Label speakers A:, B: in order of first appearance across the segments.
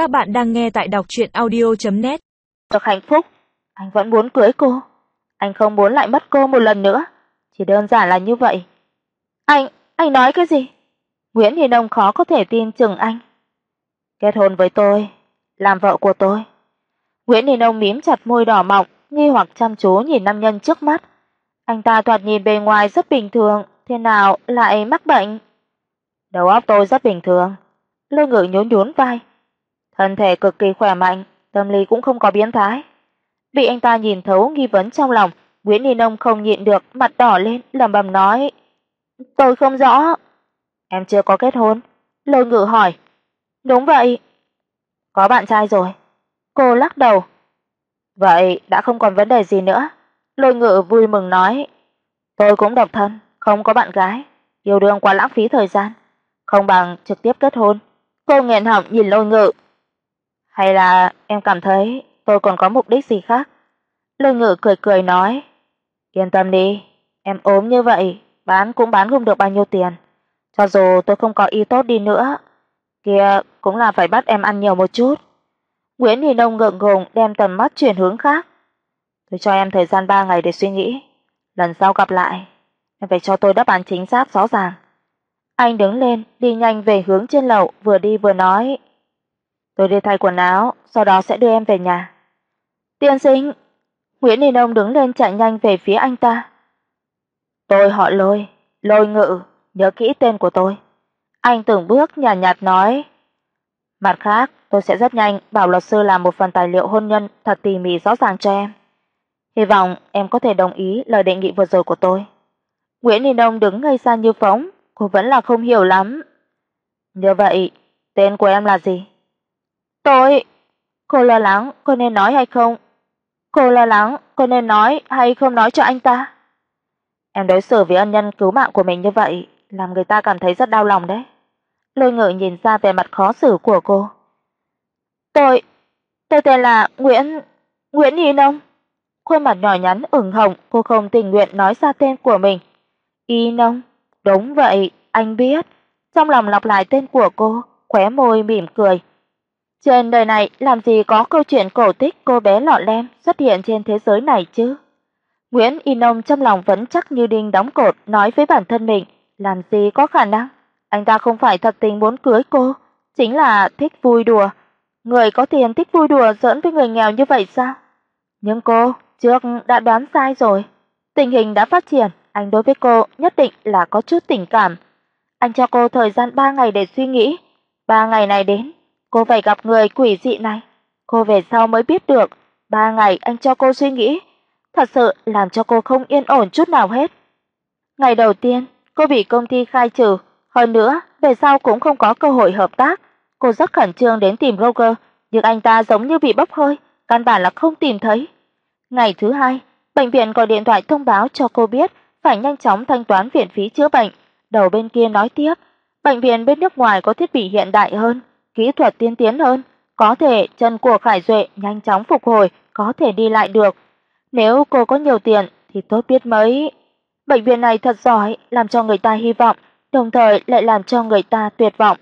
A: Các bạn đang nghe tại đọc audio net
B: Được hạnh phúc, anh vẫn muốn cưới cô. Anh không muốn lại mất cô một lần nữa, chỉ đơn giản là như vậy. Anh, anh nói cái gì? Nguyễn Hiền Đông khó có thể tin chừng anh. Kết hôn với tôi, làm vợ của tôi. Nguyễn Hiền Đông mím chặt môi đỏ mọng, nghi hoặc chăm chú nhìn nam nhân trước mắt. Anh ta thoạt nhìn bề ngoài rất bình thường, thế nào lại mắc bệnh? Đầu óc tôi rất bình thường. Lôi Ngự nhún nhún vai. Thân thể cực kỳ khỏe mạnh, tâm lý cũng không có biến thái. Bị anh ta nhìn thấu nghi vấn trong lòng, Nguyễn Ni Nông không nhịn được, mặt đỏ lên, lẩm bẩm nói: "Tôi không rõ." "Em chưa có kết hôn?" Lôi Ngự hỏi. "Đúng vậy." "Có bạn trai rồi." Cô lắc đầu. "Vậy đã không còn vấn đề gì nữa." Lôi Ngự vui mừng nói: "Tôi cũng độc thân, không có bạn gái, yêu đương quá lãng phí thời gian, không bằng trực tiếp kết hôn." Cô nghẹn họng nhìn Lôi Ngự. "Hay là em cảm thấy tôi còn có mục đích gì khác?" Lôi Ngự cười cười nói: "Yên tâm đi, em ốm như vậy, bán cũng bán không được bao nhiêu tiền. Cho dù tôi không có ý tốt đi nữa, kia cũng là phải bắt em ăn nhiều một chút." Nguyễn Hi Nông ngượng ngùng đem tầm mắt chuyển hướng khác. "Tôi cho em thời gian 3 ngày để suy nghĩ, lần sau gặp lại, em phải cho tôi đáp án chính xác rõ ràng." Anh đứng lên, đi nhanh về hướng trên lầu, vừa đi vừa nói: "Tôi đi thay quần áo, sau đó sẽ đưa em về nhà." "Tiên sinh." Nguyễn Đình Đông đứng lên chạy nhanh về phía anh ta. "Tôi họ Lôi, Lôi Ngự, nhớ kỹ tên của tôi." Anh từng bước nhàn nhạt, nhạt nói. "Mặt khác, tôi sẽ rất nhanh bảo luật sư làm một phần tài liệu hôn nhân thật tỉ mỉ rõ ràng cho em. Hy vọng em có thể đồng ý lời đề nghị vừa rồi của tôi." Nguyễn Đình Đông đứng ngây ra như phóng, cô vẫn là không hiểu lắm. Như vậy, tên của em là gì? Tôi, cô lo lắng cô nên nói hay không? Cô lo lắng cô nên nói hay không nói cho anh ta? Em đối xử với ân nhân cứu mạng của mình như vậy, làm người ta cảm thấy rất đau lòng đấy. Lôi Ngự nhìn ra vẻ mặt khó xử của cô. Tôi, tôi tên là Nguyễn Nguyễn Y Nông. Khuôn mặt nhỏ nhắn ửng hồng, cô không tình nguyện nói ra tên của mình. Y Nông. Đúng vậy, anh biết. Trong lòng lặp lại tên của cô, khóe môi mỉm cười. Trên đời này làm gì có câu chuyện cổ tích cô bé lọ lem xuất hiện trên thế giới này chứ? Nguyễn Y Nông trong lòng vẫn chắc như đinh đóng cột nói với bản thân mình, làm gì có khả năng, anh ta không phải thật tình muốn cưới cô, chính là thích vui đùa. Người có tiền thích vui đùa giỡn với người nghèo như vậy sao? Nhưng cô trước đã đoán sai rồi. Tình hình đã phát triển, anh đối với cô nhất định là có chút tình cảm. Anh cho cô thời gian 3 ngày để suy nghĩ. 3 ngày này đến, cô phải gặp người quỷ dị này. Cô về sau mới biết được, 3 ngày anh cho cô suy nghĩ, thật sự làm cho cô không yên ổn chút nào hết. Ngày đầu tiên, cô bị công ty khai trừ, hơn nữa, về sau cũng không có cơ hội hợp tác. Cô rất khẩn trương đến tìm Roger, nhưng anh ta giống như bị bốc hơi, căn bản là không tìm thấy. Ngày thứ hai, bệnh viện gọi điện thoại thông báo cho cô biết phải nhanh chóng thanh toán viện phí chữa bệnh. Đầu bên kia nói tiếp, bệnh viện bên nước ngoài có thiết bị hiện đại hơn, kỹ thuật tiên tiến hơn, có thể chân của Khải Duệ nhanh chóng phục hồi, có thể đi lại được. Nếu cô có nhiều tiền thì tốt biết mấy. Bệnh viện này thật giỏi, làm cho người ta hy vọng, đồng thời lại làm cho người ta tuyệt vọng.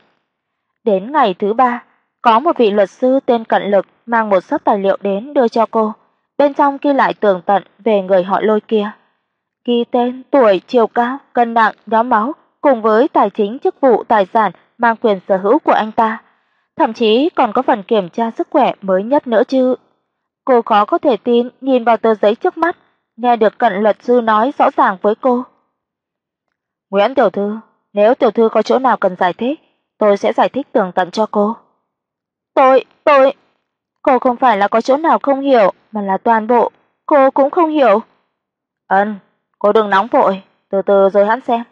B: Đến ngày thứ ba, có một vị luật sư tên Cận Lực mang một sấp tài liệu đến đưa cho cô, bên trong ghi lại tường tận về người họ Lôi kia ghi tên, tuổi, chiều cao, cân nặng, nhóm máu cùng với tài chính, chức vụ, tài sản mang quyền sở hữu của anh ta, thậm chí còn có phần kiểm tra sức khỏe mới nhất nữa chứ. Cô khó có thể tin nhìn vào tờ giấy trước mắt, nghe được cận luật sư nói rõ ràng với cô. Nguyễn tiểu thư, nếu tiểu thư có chỗ nào cần giải thích, tôi sẽ giải thích tường tận cho cô. Tôi, tôi Cô không phải là có chỗ nào không hiểu, mà là toàn bộ, cô cũng không hiểu. Ân, Cô đừng nóng vội, từ từ rồi hắn xem.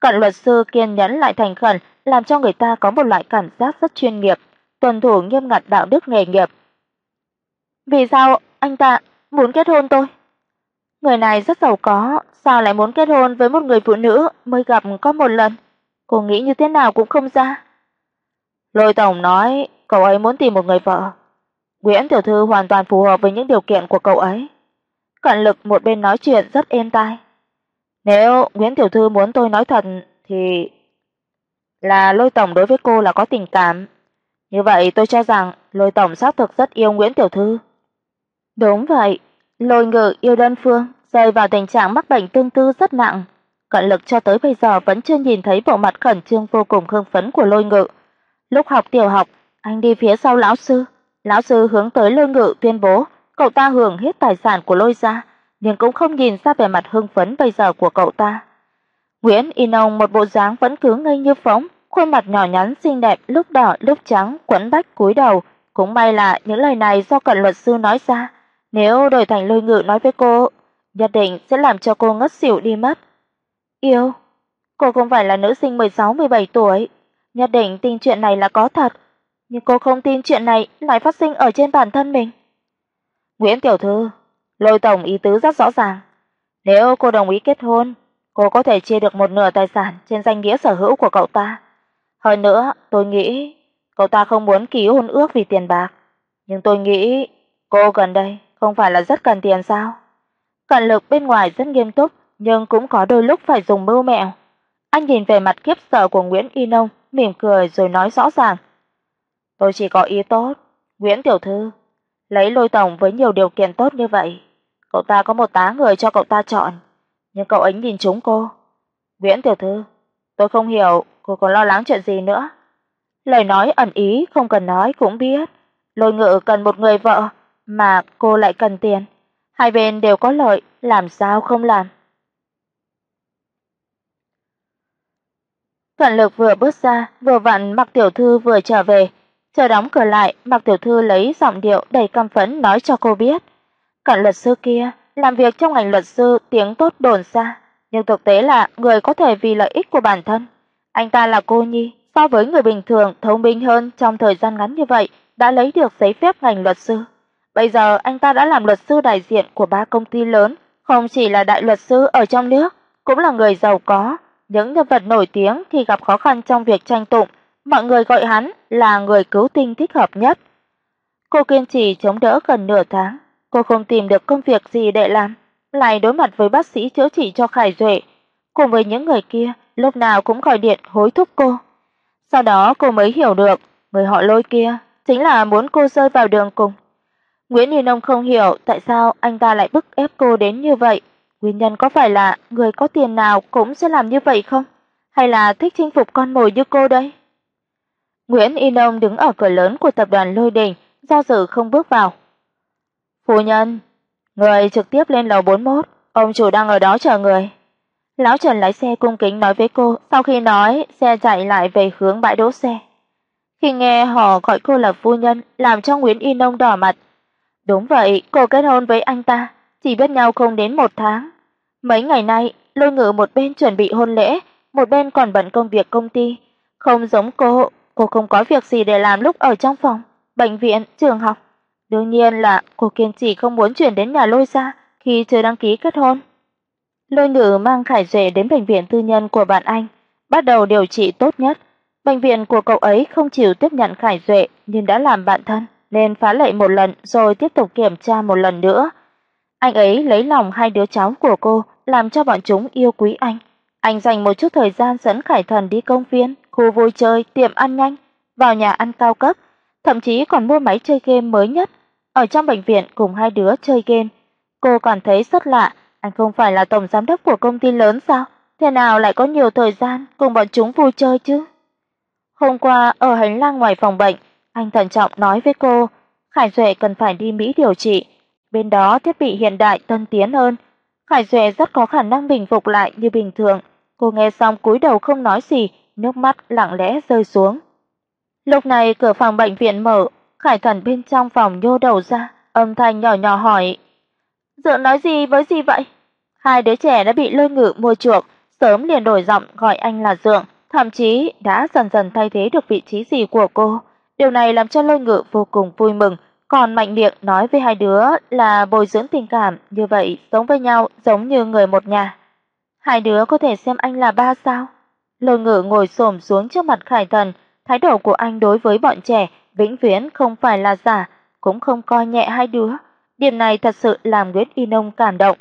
B: Cận luật sư kiên nhẫn lại thành khẩn, làm cho người ta có một loại cảm giác rất chuyên nghiệp, tuân thủ nghiêm ngặt đạo đức nghề nghiệp. Vì sao anh ta muốn kết hôn tôi? Người này rất giàu có, sao lại muốn kết hôn với một người phụ nữ mới gặp có một lần? Cô nghĩ như thế nào cũng không ra. Lôi tổng nói, cậu ấy muốn tìm một người vợ. Nguyễn tiểu thư hoàn toàn phù hợp với những điều kiện của cậu ấy. Cận Lực một bên nói chuyện rất êm tai. Nếu Nguyễn tiểu thư muốn tôi nói thật thì là Lôi tổng đối với cô là có tình cảm, Như vậy tôi cho rằng Lôi tổng xác thực rất yêu Nguyễn tiểu thư. Đúng vậy, Lôi Ngự yêu Đơn Phương, rơi vào tình trạng mắc bệnh tương tư rất nặng. Cận Lực cho tới bây giờ vẫn chưa nhìn thấy bộ mặt khẩn trương vô cùng hưng phấn của Lôi Ngự. Lúc học tiểu học, anh đi phía sau lão sư, lão sư hướng tới Lôi Ngự tuyên bố cậu ta hưởng hết tài sản của Lôi gia, nhưng cũng không nhìn ra vẻ mặt hưng phấn bây giờ của cậu ta. Nguyễn Y Nông một bộ dáng vẫn cứ ngây như phóng, khuôn mặt nhỏ nhắn xinh đẹp lúc đỏ lúc trắng, quấn bách cúi đầu, cũng may là những lời này do cận luật sư nói ra, nếu đổi thành Lôi Ngự nói với cô, nhất định sẽ làm cho cô ngất xỉu đi mất. Yêu, cô không phải là nữ sinh 16, 17 tuổi, nhất định tin chuyện này là có thật, nhưng cô không tin chuyện này lại phát sinh ở trên bản thân mình. Nguyễn tiểu thư, Lôi tổng ý tứ rất rõ ràng, nếu cô đồng ý kết hôn, cô có thể chia được một nửa tài sản trên danh nghĩa sở hữu của cậu ta. Hơn nữa, tôi nghĩ cậu ta không muốn ký hôn ước vì tiền bạc, nhưng tôi nghĩ cô gần đây không phải là rất cần tiền sao? Cận Lực bên ngoài rất nghiêm túc, nhưng cũng có đôi lúc phải dùng mưu mẹo. Anh nhìn về mặt kiếp sợ của Nguyễn Y Nông, mỉm cười rồi nói rõ ràng: "Tôi chỉ có ý tốt, Nguyễn tiểu thư, lấy Lôi tổng với nhiều điều kiện tốt như vậy, cậu ta có một tá người cho cậu ta chọn, nhưng cậu ấy nhìn chúng cô. Nguyễn tiểu thư, tôi không hiểu cô còn lo lắng chuyện gì nữa?" Lời nói ẩn ý không cần nói cũng biết, Lôi Ngự cần một người vợ, mà cô lại cần tiền, hai bên đều có lợi, làm sao không làm. Cận Lực vừa bước ra, vừa vặn Mạc tiểu thư vừa trở về, chờ đóng cửa lại, Mạc tiểu thư lấy giọng điệu đầy căm phẫn nói cho cô biết, cận luật sư kia làm việc trong ngành luật sư tiếng tốt đồn xa, nhưng thực tế là người có thể vì lợi ích của bản thân. Anh ta là cô nhi, so với người bình thường thông minh hơn trong thời gian ngắn như vậy, đã lấy được giấy phép ngành luật sư. Bây giờ anh ta đã làm luật sư đại diện của ba công ty lớn, không chỉ là đại luật sư ở trong nước, cũng là người giàu có, những nhân vật nổi tiếng khi gặp khó khăn trong việc tranh tụng, mọi người gọi hắn là người cứu tinh thích hợp nhất. Cô kiên trì chống đỡ gần nửa tháng, cô không tìm được công việc gì để làm, lại đối mặt với bác sĩ chữa trị cho Khải Duệ, cùng với những người kia lúc nào cũng gọi điện hối thúc cô. Sau đó cô mới hiểu được, người họ Lôi kia chính là muốn cô rơi vào đường cùng. Nguyễn Hiền Nông không hiểu tại sao anh ta lại bức ép cô đến như vậy, nguyên nhân có phải là người có tiền nào cũng sẽ làm như vậy không, hay là thích chinh phục con mồi như cô đây? Nguyễn Y Nông đứng ở cửa lớn của tập đoàn Lôi Đình, do dự không bước vào. "Phu nhân, người trực tiếp lên lầu 41, ông chủ đang ở đó chờ người." Lão Trần lái xe cung kính nói với cô, sau khi nói, xe chạy lại về hướng bãi đỗ xe. Khi nghe họ gọi cô là phu nhân, làm cho Nguyễn Y Nông đỏ mặt. Đúng vậy, cô kết hôn với anh ta, chỉ biết nhau không đến một tháng. Mấy ngày nay, Lôi Ngự một bên chuẩn bị hôn lễ, một bên còn bận công việc công ty, không giống cô, cô không có việc gì để làm lúc ở trong phòng, bệnh viện, trường học. Đương nhiên là cô kiên trì không muốn chuyển đến nhà Lôi gia khi chưa đăng ký kết hôn. Lôi Ngự mang Khải Duệ đến bệnh viện tư nhân của bạn anh, bắt đầu điều trị tốt nhất. Bệnh viện của cậu ấy không chịu tiếp nhận Khải Duệ nhưng đã làm bạn thân nên phá lệ một lần rồi tiếp tục kiểm tra một lần nữa. Anh ấy lấy lòng hai đứa cháu của cô, làm cho bọn chúng yêu quý anh. Anh dành một chút thời gian dẫn Khải Thần đi công viên, khu vui chơi, tiệm ăn nhanh, vào nhà ăn cao cấp, thậm chí còn mua máy chơi game mới nhất. Ở trong bệnh viện cùng hai đứa chơi game, cô cảm thấy rất lạ, anh không phải là tổng giám đốc của công ty lớn sao? Thế nào lại có nhiều thời gian cùng bọn chúng vui chơi chứ? Hôm qua ở hành lang ngoài phòng bệnh, anh thận trọng nói với cô, Khải Duệ cần phải đi Mỹ điều trị, bên đó thiết bị hiện đại tân tiến hơn. Khải Duệ rất có khả năng bình phục lại như bình thường. Cô nghe xong cúi đầu không nói gì, nước mắt lặng lẽ rơi xuống. Lúc này cửa phòng bệnh viện mở, Khải Thần bên trong phòng nhô đầu ra, âm thanh nhỏ nhỏ hỏi: "Dượng nói gì với gì vậy?" Hai đứa trẻ đã bị Lôi Ngự mua chuộc, sớm liền đổi giọng gọi anh là Dượng, thậm chí đã dần dần thay thế được vị trí gì của cô. Điều này làm cho Lôi Ngự vô cùng vui mừng, còn mạnh miệng nói với hai đứa là bồi dưỡng tình cảm, như vậy sống với nhau giống như người một nhà. Hai đứa có thể xem anh là ba sao? Lôi Ngự ngồi xổm xuống trước mặt Khải Thần, thái độ của anh đối với bọn trẻ vĩnh viễn không phải là giả, cũng không coi nhẹ hai đứa. Điểm này thật sự làm Nguyễn Y Nông cảm động.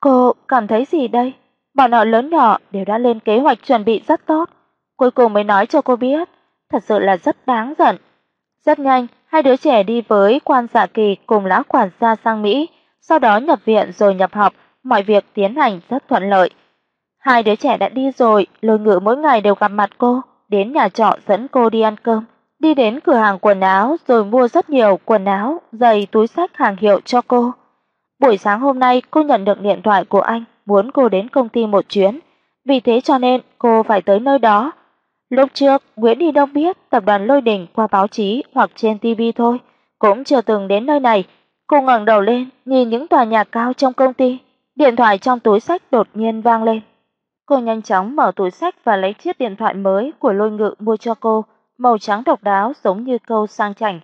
B: Cô cảm thấy gì đây? Bọn họ lớn nhỏ đều đã lên kế hoạch chuẩn bị rất tốt, cuối cùng mới nói cho cô biết, thật sự là rất đáng giận. Rất nhanh, hai đứa trẻ đi với quan dạ kỳ cùng lão quản gia sang Mỹ, sau đó nhập viện rồi nhập học, mọi việc tiến hành rất thuận lợi. Hai đứa trẻ đã đi rồi, Lôi Ngự mỗi ngày đều gặp mặt cô, đến nhà trọ dẫn cô đi ăn cơm, đi đến cửa hàng quần áo rồi mua rất nhiều quần áo, giày, túi xách hàng hiệu cho cô. Buổi sáng hôm nay cô nhận được điện thoại của anh, muốn cô đến công ty một chuyến, vì thế cho nên cô phải tới nơi đó. Lúc trước, Nguyễn Đi Đông biết tập đoàn Lôi Đình qua báo chí hoặc trên TV thôi, cũng chưa từng đến nơi này. Cô ngẩng đầu lên, nhìn những tòa nhà cao trong công ty, điện thoại trong túi xách đột nhiên vang lên. Cô nhanh chóng mở túi xách và lấy chiếc điện thoại mới của Lôi Ngự mua cho cô, màu trắng độc đáo giống như câu sang chảnh.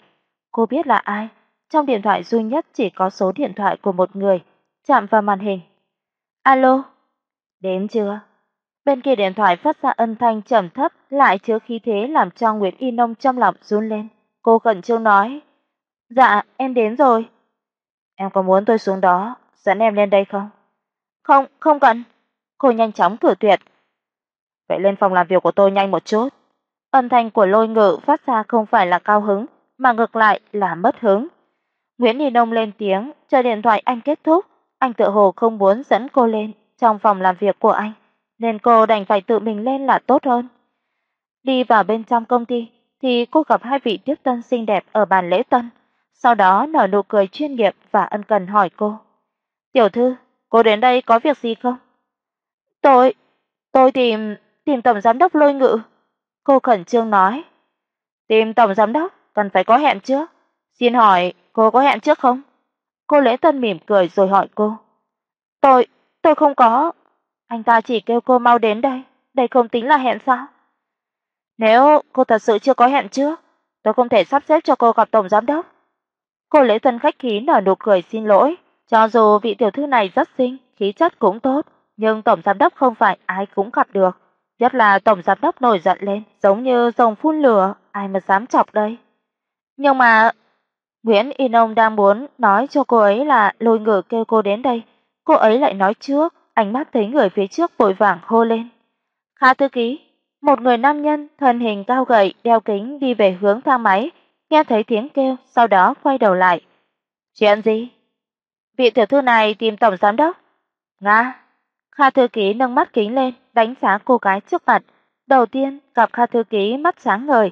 B: Cô biết là ai, trong điện thoại duy nhất chỉ có số điện thoại của một người, chạm vào màn hình. "Alo, đến chưa?" Bên kia điện thoại phát ra âm thanh trầm thấp, lại chứa khí thế làm cho Nguyễn Y Nông trong lòng run lên. Cô khẩn trương nói: "Dạ, em đến rồi." "Em có muốn tôi xuống đó dẫn em lên đây không?" "Không, không cần." Cô nhanh chóng cử tuyệt. "Vậy lên phòng làm việc của tôi nhanh một chút." Âm thanh của Lôi Ngự phát ra không phải là cao hứng, mà ngược lại là mất hứng. Nguyễn Y Nông lên tiếng, chờ điện thoại anh kết thúc, anh tự hồ không muốn dẫn cô lên trong phòng làm việc của anh, nên cô đành phải tự mình lên là tốt hơn. Đi vào bên trong công ty thì cô gặp hai vị tiếp tân xinh đẹp ở bàn lễ tân, sau đó nở nụ cười chuyên nghiệp và ân cần hỏi cô: "Tiểu thư, cô đến đây có việc gì không?" "Tôi, tôi tìm tìm tổng giám đốc Lôi Ngự." Cô khẩn trương nói. "Tìm tổng giám đốc cần phải có hẹn trước. Xin hỏi cô có hẹn trước không?" Cô Lễ Tân mỉm cười rồi hỏi cô. "Tôi, tôi không có." Anh ta chỉ kêu cô mau đến đây, đây không tính là hẹn sao? Nếu cô thật sự chưa có hẹn trước, tôi không thể sắp xếp cho cô gặp tổng giám đốc. Cô Lễ Tân khách khí nở nụ cười xin lỗi, cho dù vị tiểu thư này rất xinh, khí chất cũng tốt, nhưng tổng giám đốc không phải ai cũng gặp được, nhất là tổng giám đốc nổi giận lên, giống như rồng phun lửa, ai mà dám chọc đây. Nhưng mà Nguyễn Y Nông đang muốn nói cho cô ấy là Lôi Ngự kêu cô đến đây, cô ấy lại nói trước, ánh mắt thấy người phía trước vội vàng hô lên. "Kha thư ký." Một người nam nhân thân hình cao gầy, đeo kính đi về hướng thang máy, nghe thấy tiếng kêu, sau đó quay đầu lại. "Chuyện gì?" "Vị tiểu thư này tìm tổng giám đốc." "Nga." Kha thư ký nâng mắt kính lên, đánh giá cô gái trước mặt. Đầu tiên gặp Kha thư ký mắt sáng ngời,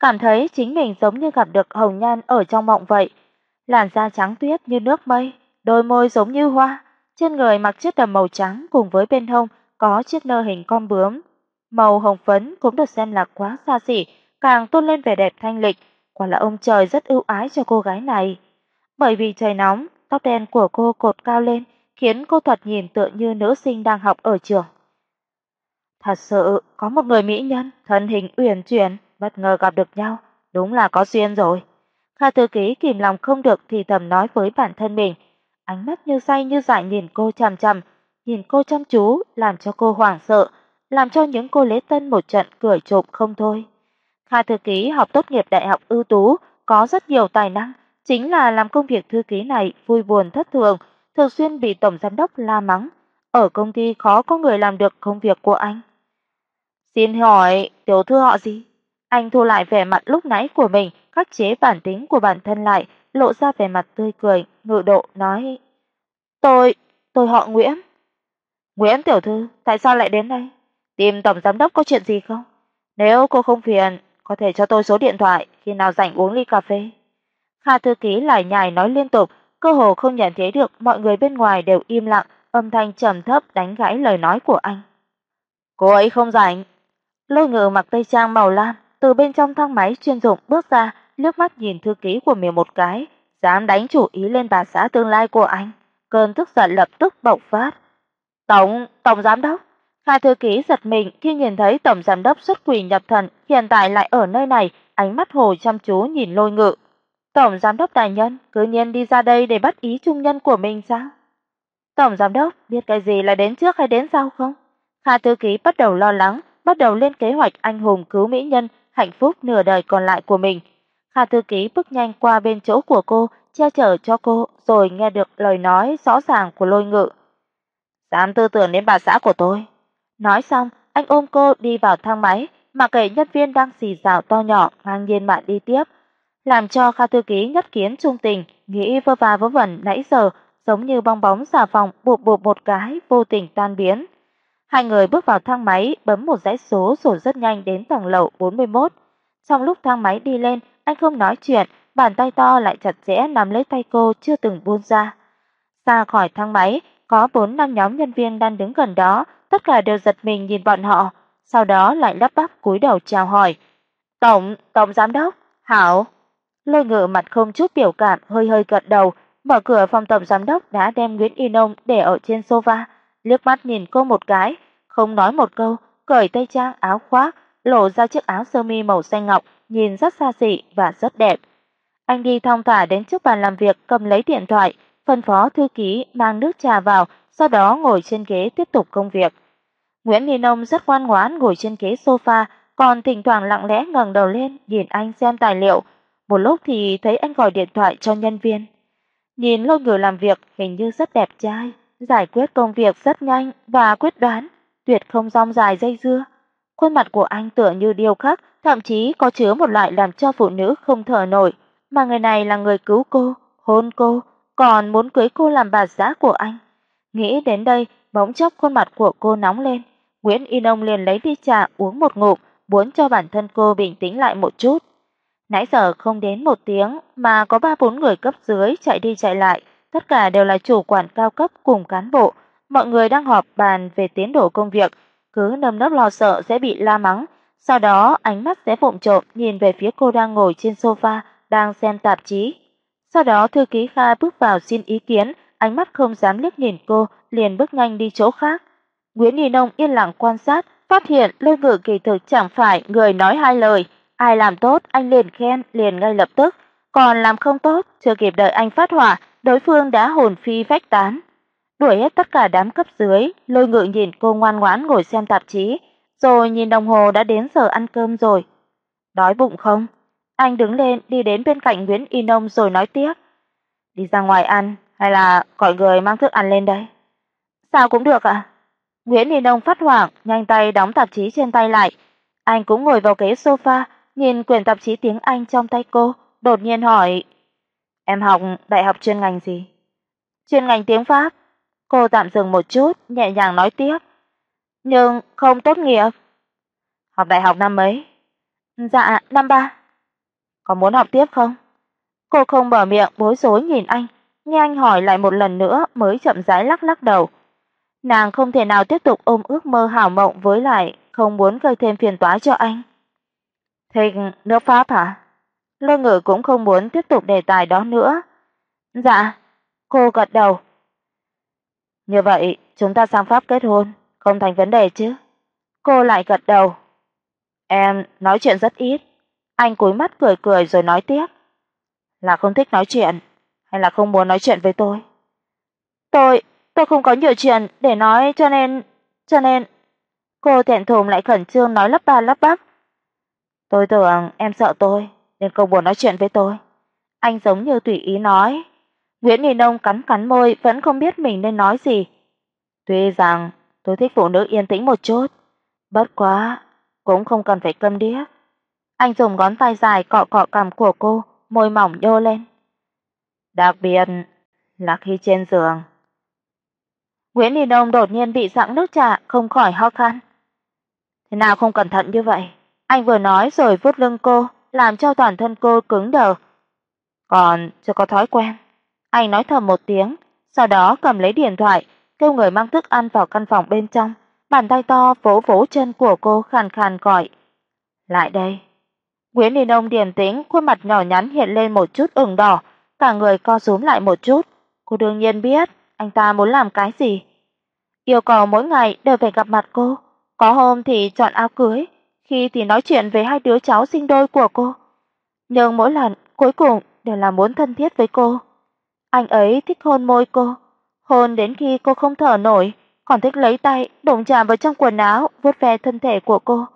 B: cảm thấy chính mình giống như gặp được hồng nhan ở trong mộng vậy. Làn da trắng tuyết như nước mây, đôi môi giống như hoa, trên người mặc chiếc đầm màu trắng cùng với bên hông có chiếc nơ hình con bướm. Màu hồng phấn cũng được xem là quá xa xỉ, càng tôn lên vẻ đẹp thanh lịch, quả là ông trời rất ưu ái cho cô gái này. Bởi vì trời nóng, tóc đen của cô cột cao lên, khiến cô thoạt nhìn tựa như nữ sinh đang học ở trường. Thật sự có một người mỹ nhân, thân hình uyển chuyển, bất ngờ gặp được nhau, đúng là có duyên rồi. Kha thư ký kìm lòng không được thì thầm nói với bản thân mình, ánh mắt như say như dại nhìn cô chằm chằm, nhìn cô chăm chú làm cho cô hoảng sợ, làm cho những cô lễ tân một trận cười trộm không thôi. Kha thư ký học tốt nghiệp đại học ưu tú, có rất nhiều tài năng, chính là làm công việc thư ký này vui buồn thất thường, thường xuyên bị tổng giám đốc la mắng, ở công ty khó có người làm được công việc của anh. Xin hỏi, tiểu thư họ gì? Anh thu lại vẻ mặt lúc nãy của mình, khắc chế bản tính của bản thân lại, lộ ra vẻ mặt tươi cười, ngự độ nói: "Tôi, tôi họ Nguyễn." "Nguyễn tiểu thư, tại sao lại đến đây? Tìm tổng giám đốc có chuyện gì không? Nếu cô không phiền, có thể cho tôi số điện thoại, khi nào rảnh uống ly cà phê." Kha thư ký lại nhải nói liên tục, cơ hồ không nhận thấy được mọi người bên ngoài đều im lặng, âm thanh trầm thấp đánh gãy lời nói của anh. "Cô ấy không rảnh." Lôi Ngự mặc tây trang màu lam, từ bên trong thang máy chuyên dụng bước ra, liếc mắt nhìn thư ký của mình một cái, dám đánh chủ ý lên bà xã tương lai của anh, cơn tức giận lập tức bộc phát. "Tổng, tổng giám đốc." Kha thư ký giật mình khi nhìn thấy tổng giám đốc xuất quỷ nhập thần hiện tại lại ở nơi này, ánh mắt hồ chăm chú nhìn Lôi Ngự. "Tổng giám đốc đại nhân, cứ nhiên đi ra đây để bắt ý trung nhân của mình sao?" Tổng giám đốc biết cái gì là đến trước hay đến sau không? Kha thư ký bắt đầu lo lắng, bắt đầu lên kế hoạch anh hùng cứu mỹ nhân, hạnh phúc nửa đời còn lại của mình. Kha thư ký bước nhanh qua bên chỗ của cô, che chở cho cô, rồi nghe được lời nói rõ ràng của Lôi Ngự. "Dám tư tưởng đến bà xã của tôi." Nói xong, anh ôm cô đi vào thang máy, mà kệ nhân viên đang xì xào to nhỏ ngang nhiên mà đi tiếp, làm cho Kha thư ký nhất kiến trung tình, nghĩ vơ va vớ vẩn nãy giờ giống như bong bóng xà phòng bụp bụp một cái vô tình tan biến. Hai người bước vào thang máy, bấm một dãy số rồi rất nhanh đến tầng lầu 41. Trong lúc thang máy đi lên, anh không nói chuyện, bàn tay to lại chặt chẽ nắm lấy tay cô chưa từng buông ra. Ra khỏi thang máy, có bốn năm nhóm nhân viên đang đứng gần đó, tất cả đều giật mình nhìn bọn họ, sau đó lại lắp bắp cúi đầu chào hỏi. "Tổng, tổng giám đốc, hảo." Lôi Ngự mặt không chút biểu cảm, hơi hơi gật đầu, mở cửa phòng tổng giám đốc đã đem Nguyễn Y Nông để ở trên sofa, liếc mắt nhìn cô một cái, không nói một câu, cởi tay trang áo khoác, lộ ra chiếc áo sơ mi màu xanh ngọc, nhìn rất xa xỉ và rất đẹp. Anh đi thong thả đến trước bàn làm việc, cầm lấy điện thoại, phân phó thư ký mang nước trà vào, sau đó ngồi trên ghế tiếp tục công việc. Nguyễn Ninh Nông rất ngoan ngoãn ngồi trên ghế sofa, còn thỉnh thoảng lặng lẽ ngẩng đầu lên nhìn anh xem tài liệu, một lúc thì thấy anh gọi điện thoại cho nhân viên. Nhìn lôi người làm việc hình như rất đẹp trai, giải quyết công việc rất nhanh và quyết đoán, tuyệt không rong dài dây dưa. Khuôn mặt của anh tựa như điêu khắc, thậm chí có chứa một loại làm cho phụ nữ không thở nổi, mà người này là người cứu cô, hôn cô, còn muốn cưới cô làm bà xã của anh. Nghĩ đến đây, bỗng chốc khuôn mặt của cô nóng lên, Nguyễn Y Nông liền lấy đi trà uống một ngụm, muốn cho bản thân cô bình tĩnh lại một chút. Nãy giờ không đến một tiếng mà có ba bốn người cấp dưới chạy đi chạy lại, tất cả đều là chủ quản cao cấp cùng cán bộ, mọi người đang họp bàn về tiến độ công việc, cứ nơm nớp lo sợ sẽ bị la mắng, sau đó ánh mắt sẽ vụng trộm nhìn về phía cô đang ngồi trên sofa đang xem tạp chí. Sau đó thư ký Kha bước vào xin ý kiến, ánh mắt không dám liếc nhìn cô, liền bước nhanh đi chỗ khác. Nguyễn Nhi Nông yên lặng quan sát, phát hiện Lôi Ngự kỳ thực chẳng phải người nói hai lời, ai làm tốt anh liền khen liền ngay lập tức, còn làm không tốt, chưa kịp đợi anh phát hỏa, đối phương đã hồn phi phách tán. Đuổi hết tất cả đám cấp dưới, Lôi Ngự nhìn cô ngoan ngoãn ngồi xem tạp chí, rồi nhìn đồng hồ đã đến giờ ăn cơm rồi. Đói bụng không? Anh đứng lên đi đến bên cạnh Nguyễn Y Nông rồi nói tiếp. Đi ra ngoài ăn hay là gọi người mang thức ăn lên đây? Sao cũng được ạ. Nguyễn Y Nông phát hoảng, nhanh tay đóng tạp chí trên tay lại. Anh cũng ngồi vào ghế sofa, nhìn quyển tạp chí tiếng Anh trong tay cô, đột nhiên hỏi: "Em học đại học chuyên ngành gì?" "Chuyên ngành tiếng Pháp." Cô tạm dừng một chút, nhẹ nhàng nói tiếp: "Nhưng không tốt nghiệp." "Học đại học năm mấy?" "Dạ, năm ba." "Có muốn học tiếp không?" Cô không mở miệng, bối rối nhìn anh, nghe anh hỏi lại một lần nữa mới chậm rãi lắc lắc đầu. Nàng không thể nào tiếp tục ôm ước mơ hảo mộng với lại không muốn gây thêm phiền toái cho anh. Thích nước Pháp hả? Lôi Ngự cũng không muốn tiếp tục đề tài đó nữa. Dạ, cô gật đầu. Như vậy, chúng ta sang Pháp kết hôn, không thành vấn đề chứ? Cô lại gật đầu. Em nói chuyện rất ít. Anh cúi mắt cười cười rồi nói tiếp. Là không thích nói chuyện hay là không muốn nói chuyện với tôi? Tôi, tôi không có nhiều chuyện để nói cho nên cho nên cô thẹn thùng lại khẩn trương nói lắp ba lắp bắp. Tôi tưởng em sợ tôi nên không buồn nói chuyện với tôi. Anh giống như tùy ý nói. Nguyễn Nghị Nông cắn cắn môi vẫn không biết mình nên nói gì. Tuy rằng tôi thích phụ nữ yên tĩnh một chút, bất quá cũng không cần phải câm điếc. Anh dùng ngón tay dài cọ cọ cằm của cô, môi mỏng nhô lên. Đặc biệt là khi trên giường. Nguyễn Đình Đông đột nhiên bị sặc nước trà, không khỏi ho khan. Thế nào không cẩn thận như vậy? Anh vừa nói rồi vuốt lưng cô, làm cho toàn thân cô cứng đờ. Còn chưa có thói quen. Anh nói thầm một tiếng, sau đó cầm lấy điện thoại, kêu người mang thức ăn vào căn phòng bên trong, bàn tay to vỗ vỗ chân của cô khàn khàn gọi. "Lại đây." Nguyễn Đình Đông điềm tĩnh, khuôn mặt nhỏ nhắn hiện lên một chút ửng đỏ, cả người co rúm lại một chút. Cô đương nhiên biết anh ta muốn làm cái gì. Yêu cầu mỗi ngày đều phải gặp mặt cô, có hôm thì chọn áo cưới, khi thì nói chuyện về hai đứa cháu sinh đôi của cô. Nhưng mỗi lần cuối cùng đều là muốn thân thiết với cô. Anh ấy thích hôn môi cô, hôn đến khi cô không thở nổi, còn thích lấy tay đụng chạm vào trong quần áo, vuốt ve thân thể của cô.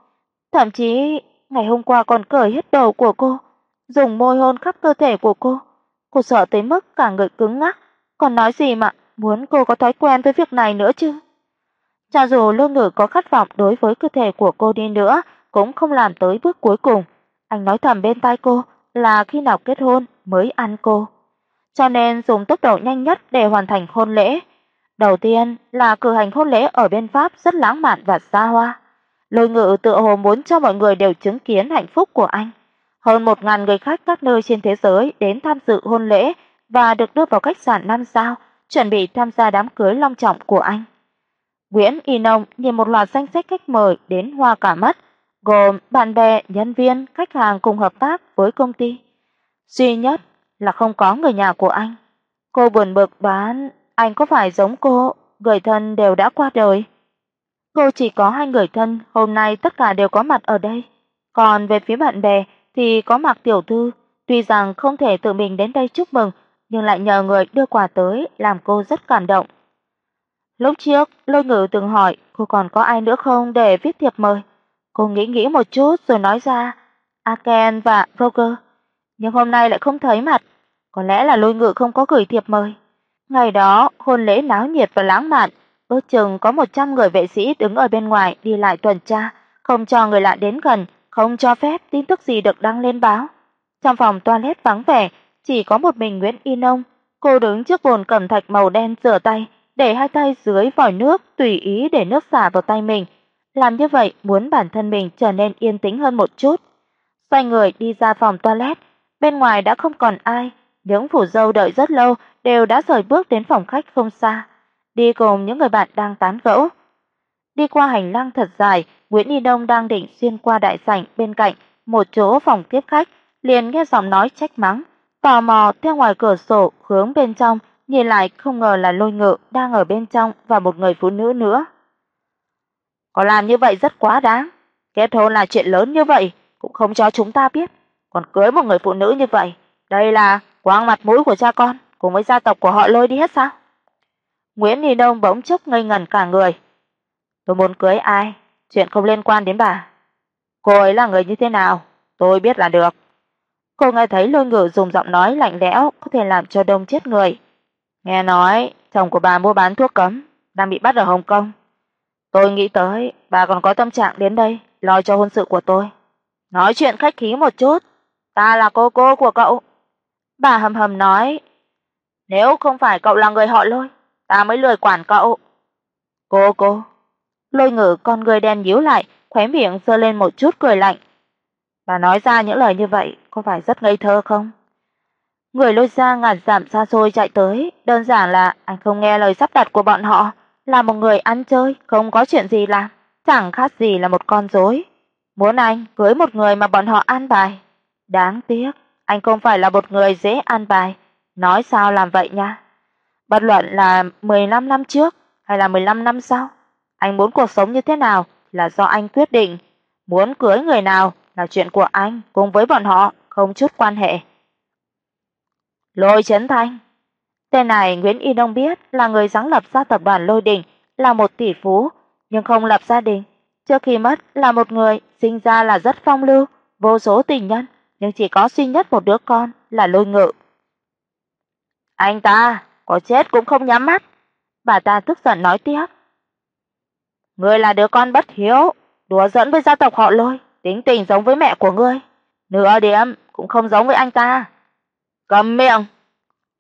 B: Thậm chí ngày hôm qua còn cởi hết đồ của cô, dùng môi hôn khắp cơ thể của cô. Cô sợ tới mức cả người cứng ngắc, còn nói gì mà muốn cô có thói quen với việc này nữa chứ. Cho dù Lương Ngữ có khát vọng đối với cơ thể của cô đi nữa, cũng không làm tới bước cuối cùng. Anh nói thầm bên tai cô là khi nào kết hôn mới ăn cô. Cho nên dùng tốc độ nhanh nhất để hoàn thành hôn lễ. Đầu tiên là cử hành hôn lễ ở bên Pháp rất lãng mạn và xa hoa. Lôi Ngự tự hồ muốn cho mọi người đều chứng kiến hạnh phúc của anh. Hơn một ngàn người khách các nơi trên thế giới đến tham dự hôn lễ và được đưa vào khách sạn năm sao, chuẩn bị tham gia đám cưới long trọng của anh. Nguyễn Y Nông nhìn một loạt danh sách khách mời đến hoa cả mắt, gồm bạn bè, nhân viên, khách hàng cùng hợp tác với công ty. Duy nhất là không có người nhà của anh. Cô buồn bực bán, anh có phải giống cô, người thân đều đã qua đời. Cô chỉ có hai người thân, hôm nay tất cả đều có mặt ở đây. Còn về phía bạn bè thì có Mạc tiểu thư, tuy rằng không thể tự mình đến đây chúc mừng, nhưng lại nhờ người đưa quà tới, làm cô rất cảm động. Lúc trước, Lôi Ngự từng hỏi cô còn có ai nữa không để viết thiệp mời. Cô nghĩ nghĩ một chút rồi nói ra, Aken và Roger, nhưng hôm nay lại không thấy mặt, có lẽ là Lôi Ngự không có gửi thiệp mời. Ngày đó, hôn lễ náo nhiệt và lãng mạn, ước chừng có 100 người vệ sĩ đứng ở bên ngoài đi lại tuần tra, không cho người lạ đến gần, không cho phép tin tức gì được đăng lên báo. Trong phòng toilet vắng vẻ, chỉ có một mình Nguyễn Y Nông, cô đứng trước bồn cẩm thạch màu đen rửa tay, để hai tay dưới vòi nước tùy ý để nước xả vào tay mình. Làm như vậy muốn bản thân mình trở nên yên tĩnh hơn một chút. Xoay người đi ra phòng toilet, bên ngoài đã không còn ai, những phủ dâu đợi rất lâu đều đã rời bước đến phòng khách không xa, đi cùng những người bạn đang tán gẫu. Đi qua hành lang thật dài, Nguyễn Y Đông đang định xuyên qua đại sảnh bên cạnh một chỗ phòng tiếp khách, liền nghe giọng nói trách mắng, tò mò theo ngoài cửa sổ hướng bên trong, nhìn lại không ngờ là Lôi Ngự đang ở bên trong và một người phụ nữ nữa. Có làm như vậy rất quá đáng, kết hôn là chuyện lớn như vậy cũng không cho chúng ta biết, còn cưới một người phụ nữ như vậy, đây là quang mặt mũi của cha con cùng với gia tộc của họ Lôi đi hết sao? Nguyễn Y Đông bỗng chốc ngây ngẩn cả người. Tôi muốn cưới ai, chuyện không liên quan đến bà. Cô ấy là người như thế nào, tôi biết là được. Cô nghe thấy Lôi Ngự dùng giọng nói lạnh lẽo có thể làm cho đông chết người. Nghe nói chồng của bà mua bán thuốc cấm, đang bị bắt ở Hồng Kông. Tôi nghĩ tới bà còn có tâm trạng đến đây lo cho hôn sự của tôi. Nói chuyện khách khí một chút, ta là cô cô của cậu. Bà hầm hầm nói, nếu không phải cậu là người họ Lôi, ta mới lười quản cậu. Cô cô. Lôi Ngự con người đen nhíu lại, khóe miệng giơ lên một chút cười lạnh. Bà nói ra những lời như vậy có phải rất ngây thơ không? Người lôi ra ngàn giảm xa xôi chạy tới, đơn giản là anh không nghe lời sắp đặt của bọn họ, là một người ăn chơi, không có chuyện gì làm, chẳng khác gì là một con rối. Muốn anh cưới một người mà bọn họ an bài. Đáng tiếc, anh không phải là một người dễ an bài, nói sao làm vậy nha. Bất luận là 15 năm trước hay là 15 năm sau, anh muốn cuộc sống như thế nào là do anh quyết định, muốn cưới người nào là chuyện của anh cùng với bọn họ không chút quan hệ. Lôi Chấn Thanh. Tên này Nguyễn Y Đông biết là người sáng lập ra tập đoàn Lôi Đình, là một tỷ phú, nhưng không lập gia đình. Trước khi mất là một người sinh ra là rất phong lưu, vô số tình nhân, nhưng chỉ có duy nhất một đứa con là Lôi Ngự. Anh ta có chết cũng không nhắm mắt. Bà ta tức giận nói tiếp. Ngươi là đứa con bất hiếu, đùa giỡn với gia tộc họ Lôi, tính tình giống với mẹ của ngươi, nửa điểm cũng không giống với anh ta. Cầm miệng.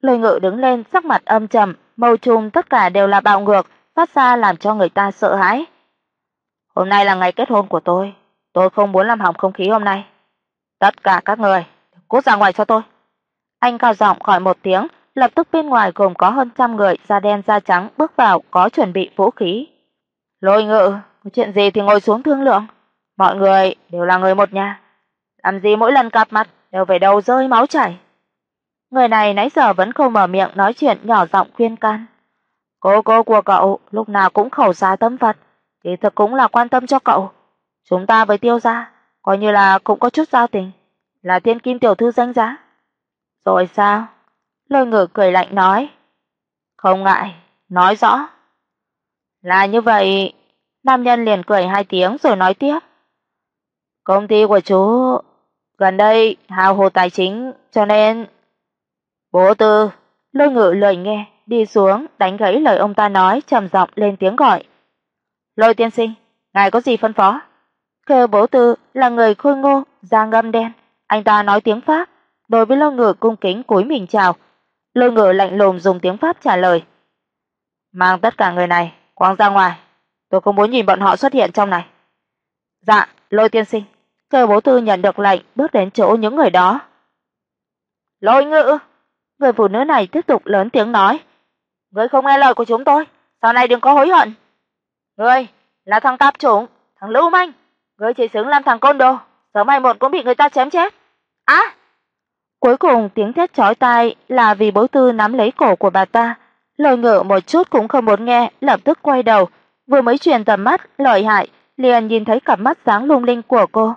B: Lôi Ngự đứng lên, sắc mặt âm trầm, mâu trùng tất cả đều là bạo ngược, phát ra làm cho người ta sợ hãi. Hôm nay là ngày kết hôn của tôi, tôi không muốn làm hỏng không khí hôm nay. Tất cả các người, cút ra ngoài cho tôi. Anh cao giọng gọi một tiếng, lập tức bên ngoài gồm có hơn trăm người da đen da trắng bước vào có chuẩn bị vũ khí. Lôi Ngự, có chuyện gì thì ngồi xuống thương lượng. Mọi người đều là người một nhà, làm gì mỗi lần gặp mặt đều phải đầu rơi máu chảy. Người này nãy giờ vẫn không mở miệng nói chuyện nhỏ giọng khuyên can. Cô cô của cậu lúc nào cũng khẩu xá tâm Phật, thì thực cũng là quan tâm cho cậu. Chúng ta với Tiêu gia coi như là cũng có chút giao tình, là thiên kim tiểu thư danh giá. Rồi sao? Lôi Ngự cười lạnh nói, "Không ngại, nói rõ." Là như vậy, nam nhân liền cười hai tiếng rồi nói tiếp. Công ty của chú gần đây hao hồ tài chính cho nên Bố Tư, Lôi Ngự lời nghe, đi xuống, đánh gãy lời ông ta nói, trầm giọng lên tiếng gọi. "Lôi tiên sinh, ngài có gì phân phó?" kêu Bố Tư là người khôi ngô, da ngăm đen, anh ta nói tiếng Pháp, đối với Lôi Ngự cung kính cúi mình chào. Lôi Ngự lạnh lùng dùng tiếng Pháp trả lời: "Mang tất cả người này quăng ra ngoài, tôi không muốn nhìn bọn họ xuất hiện trong này." "Dạ, Lôi tiên sinh." Cơ Bố Tư nhận được lệnh, bước đến chỗ những người đó. "Lôi Ngự!" Người phụ nữ này tiếp tục lớn tiếng nói: "Ngươi không nghe lời của chúng tôi, sau này đừng có hối hận." "Ngươi là thằng tạp chủng, thằng lưu manh, ngươi chỉ xứng làm thằng côn đồ, sớm hay muộn cũng bị người ta chém chết." Á! Cuối cùng tiếng thét chói tai là vì Bối Tư nắm lấy cổ của bà ta, lời Ngự một chút cũng không muốn nghe, lập tức quay đầu, vừa mới chuyển tầm mắt lợi hại, liền nhìn thấy cặp mắt sáng lung linh của cô.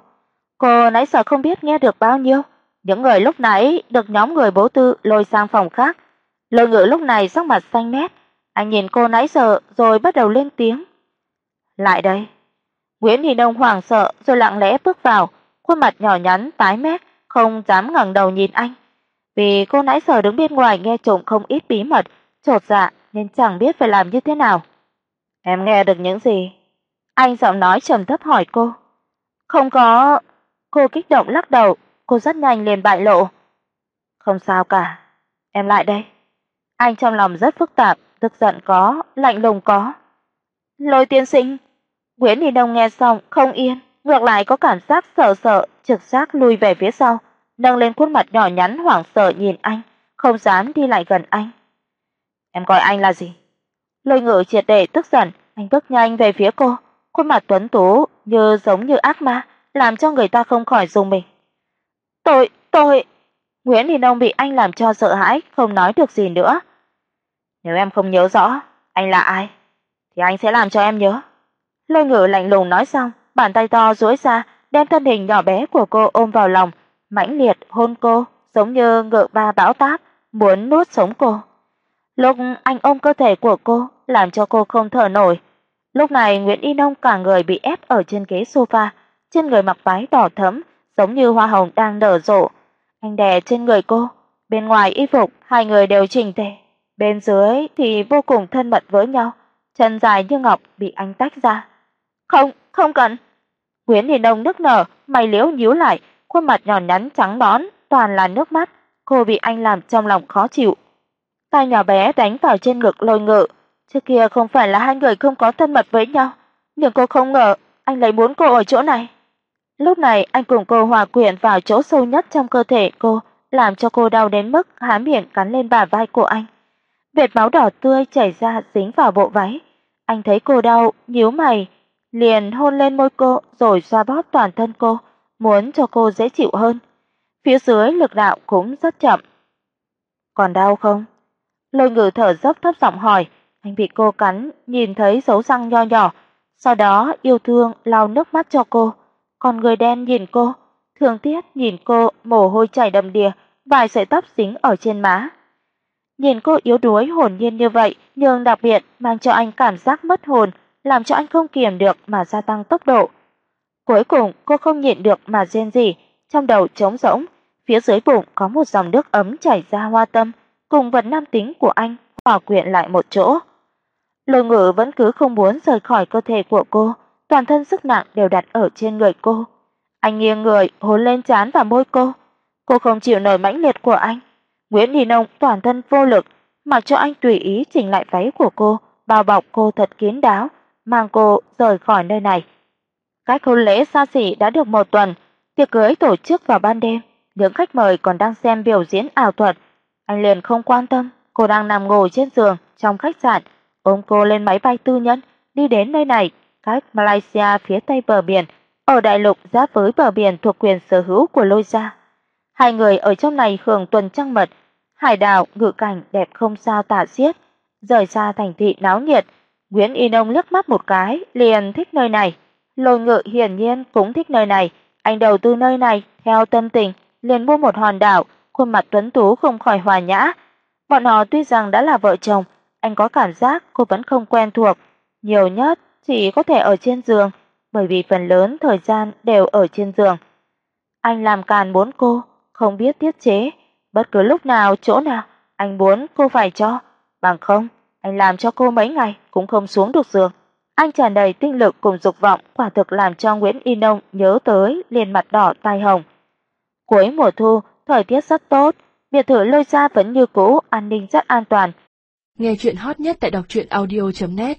B: Cô nãy giờ không biết nghe được bao nhiêu, những người lúc nãy được nhóm người Bố Tư lôi sang phòng khác. Lôi Ngự lúc này sắc mặt xanh mét, anh nhìn cô nãy giờ rồi bắt đầu lên tiếng. "Lại đây." Nguyễn Hi Đông hoảng sợ rồi lặng lẽ bước vào, khuôn mặt nhỏ nhắn tái mét, không dám ngẩng đầu nhìn anh. Vì cô nãy giờ đứng bên ngoài nghe trộm không ít bí mật, chột dạ nên chẳng biết phải làm như thế nào. "Em nghe được những gì?" Anh giọng nói trầm thấp hỏi cô. "Không có." Cô kích động lắc đầu, cô rất nhanh liền bại lộ. "Không sao cả, em lại đây." Anh trong lòng rất phức tạp, tức giận có, lạnh lùng có. "Lôi tiên sinh." Nguyễn Đình Đông nghe xong không yên, ngược lại có cảm giác sợ sợ, trực giác lùi về phía sau, nâng lên khuôn mặt nhỏ nhắn hoảng sợ nhìn anh, không dám đi lại gần anh. "Em coi anh là gì?" Lôi Ngự triệt để tức giận, anh bước nhanh về phía cô, khuôn mặt tuấn tú như giống như ác ma, làm cho người ta không khỏi rùng mình. "Tôi, tôi..." Nguyễn Đình Đông bị anh làm cho sợ hãi, không nói được gì nữa. "Nếu em không nhớ rõ anh là ai, thì anh sẽ làm cho em nhớ." Lôi Ngự lạnh lùng nói xong, bàn tay to duỗi ra, đem thân hình nhỏ bé của cô ôm vào lòng, mãnh liệt hôn cô, giống như ngựa ba bão táp, muốn nuốt sống cô. Lúc anh ôm cơ thể của cô, làm cho cô không thở nổi. Lúc này Nguyễn Y Nông cả người bị ép ở trên ghế sofa, trên người mặc váy đỏ thẫm, giống như hoa hồng đang nở rộ. Anh đè trên người cô, bên ngoài y phục hai người đều chỉnh tề, bên dưới thì vô cùng thân mật với nhau, chân dài như ngọc bị anh tách ra. "Không, không cần." Nguyễn Hiền Đông nức nở, mày liễu nhíu lại, khuôn mặt nhỏ nhắn trắng nõn, toàn là nước mắt, cô bị anh làm trong lòng khó chịu. Tay nhỏ bé đánh vào trên ngực Lôi Ngự, trước kia không phải là hai người không có thân mật với nhau, nhưng cô không ngờ anh lại muốn cô ở chỗ này. Lúc này anh cùng cô hòa quyện vào chỗ sâu nhất trong cơ thể cô, làm cho cô đau đến mức há miệng cắn lên bả vai của anh. Vệt máu đỏ tươi chảy ra dính vào bộ váy. Anh thấy cô đau, nhíu mày, liền hôn lên môi cô rồi xoa bóp toàn thân cô, muốn cho cô dễ chịu hơn. Phía dưới lực đạo cũng rất chậm. Còn đau không? Lôi Ngự thở dốc thấp giọng hỏi, anh bị cô cắn, nhìn thấy dấu răng nho nhỏ, sau đó yêu thương lau nước mắt cho cô, còn người đen nhìn cô, thương tiếc nhìn cô mồ hôi chảy đầm đìa, vài sợi tóc dính ở trên má. Nhìn cô yếu đuối hồn nhiên như vậy, nhưng đặc biệt mang cho anh cảm giác mất hồn, làm cho anh không kiềm được mà gia tăng tốc độ. Cuối cùng cô không nhịn được mà rên rỉ, trong đầu trống rỗng, phía dưới bụng có một dòng nước ấm chảy ra hoa tâm, cùng vật nam tính của anh hòa quyện lại một chỗ. Lôi Ngự vẫn cứ không muốn rời khỏi cơ thể của cô, toàn thân sức nặng đều đặt ở trên người cô. Anh nghiêng người hôn lên trán và môi cô. Cô không chịu nổi mãnh liệt của anh. Nguyễn Đình Nông toàn thân vô lực, mặc cho anh tùy ý chỉnh lại váy của cô, bao bọc cô thật kín đáo, mang cô rời khỏi nơi này. Cách hôn lễ xa xỉ đã được một tuần, tiệc cưới tổ chức vào ban đêm, những khách mời còn đang xem biểu diễn ảo thuật. Anh liền không quan tâm, cô đang nằm ngồi trên giường trong khách sạn, ôm cô lên máy bay tư nhân đi đến nơi này, cách Malaysia phía tây bờ biển, ở đại lục giáp với bờ biển thuộc quyền sở hữu của Lôi gia. Hai người ở trong này hưởng tuần trăng mật, hải đảo ngự cảnh đẹp không sao tả xiết, rời xa thành thị náo nhiệt, Nguyễn Y Nông liếc mắt một cái, liền thích nơi này. Lôi Ngự hiển nhiên cũng thích nơi này, anh đầu tư nơi này theo tâm tình, liền mua một hòn đảo, khuôn mặt tuấn tú không khỏi hòa nhã. Bọn họ tuy rằng đã là vợ chồng, anh có cảm giác cô vẫn không quen thuộc, nhiều nhất chỉ có thể ở trên giường, bởi vì phần lớn thời gian đều ở trên giường. Anh làm càn bốn cô, không biết tiết chế, bất cứ lúc nào chỗ nào anh muốn cô phải cho, bằng không anh làm cho cô mấy ngày cũng không xuống được giường. Anh tràn đầy tinh lực cùng dục vọng, quả thực làm cho Nguyễn Y Nông nhớ tới liền mặt đỏ tai hồng. Cuối mùa thu, thời tiết rất tốt, biệt thự Lôi Gia vẫn như cũ, an ninh rất an toàn.
A: Nghe chuyện hot nhất tại đọc truyện audio net